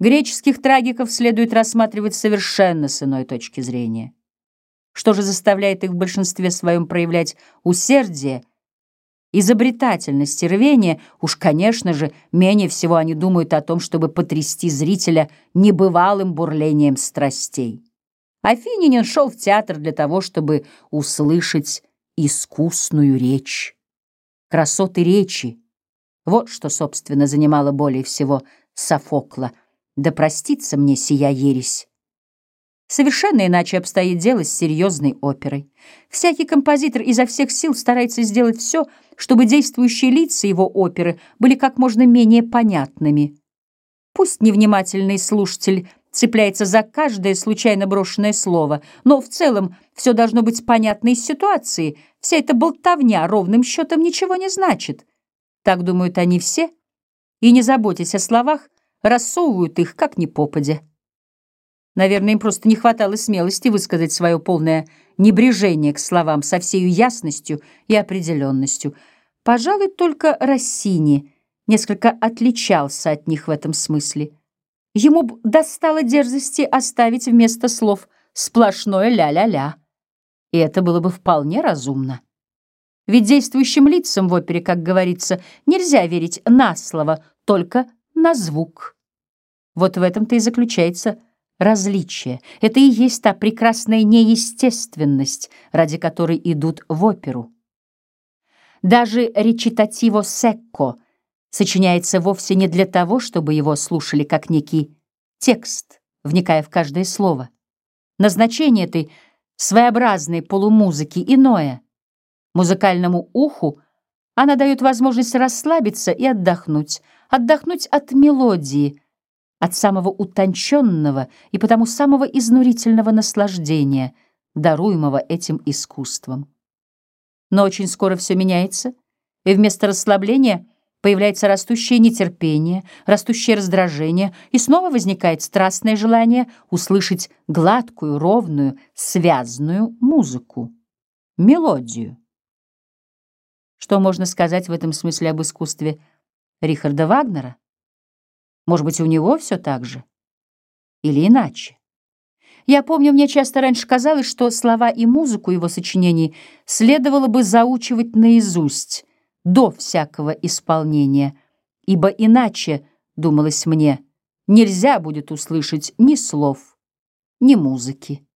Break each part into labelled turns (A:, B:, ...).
A: Греческих трагиков следует рассматривать совершенно с иной точки зрения. Что же заставляет их в большинстве своем проявлять усердие, изобретательность и рвение, уж, конечно же, менее всего они думают о том, чтобы потрясти зрителя небывалым бурлением страстей. Афининин шел в театр для того, чтобы услышать искусную речь. Красоты речи — вот что, собственно, занимало более всего Софокла. Да простится мне сия ересь. Совершенно иначе обстоит дело с серьезной оперой. Всякий композитор изо всех сил старается сделать все, чтобы действующие лица его оперы были как можно менее понятными. Пусть невнимательный слушатель цепляется за каждое случайно брошенное слово, но в целом все должно быть понятно из ситуации. Вся эта болтовня ровным счетом ничего не значит. Так думают они все, и, не заботясь о словах, рассовывают их как ни попадя. Наверное, им просто не хватало смелости высказать свое полное небрежение к словам со всей ясностью и определенностью. Пожалуй, только Россини несколько отличался от них в этом смысле. Ему б достало дерзости оставить вместо слов сплошное ля-ля-ля. И это было бы вполне разумно. Ведь действующим лицам в опере, как говорится, нельзя верить на слово, только на звук. Вот в этом-то и заключается различие. Это и есть та прекрасная неестественность, ради которой идут в оперу. Даже речитативо секко сочиняется вовсе не для того, чтобы его слушали как некий текст, вникая в каждое слово. Назначение этой своеобразной полумузыки иное. Музыкальному уху она дает возможность расслабиться и отдохнуть, отдохнуть от мелодии — от самого утонченного и потому самого изнурительного наслаждения, даруемого этим искусством. Но очень скоро все меняется, и вместо расслабления появляется растущее нетерпение, растущее раздражение, и снова возникает страстное желание услышать гладкую, ровную, связную музыку, мелодию. Что можно сказать в этом смысле об искусстве Рихарда Вагнера? Может быть, у него все так же? Или иначе? Я помню, мне часто раньше казалось, что слова и музыку его сочинений следовало бы заучивать наизусть до всякого исполнения, ибо иначе, думалось мне, нельзя будет услышать ни слов, ни музыки.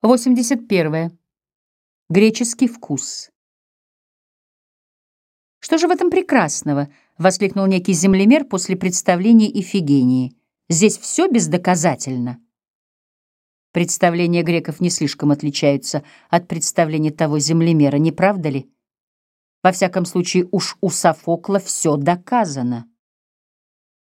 A: 81. Греческий вкус. Что же в этом прекрасного? — воскликнул некий землемер после представления Ифигении. «Здесь все бездоказательно». Представления греков не слишком отличаются от представления того землемера, не правда ли? Во всяком случае, уж у Софокла все доказано.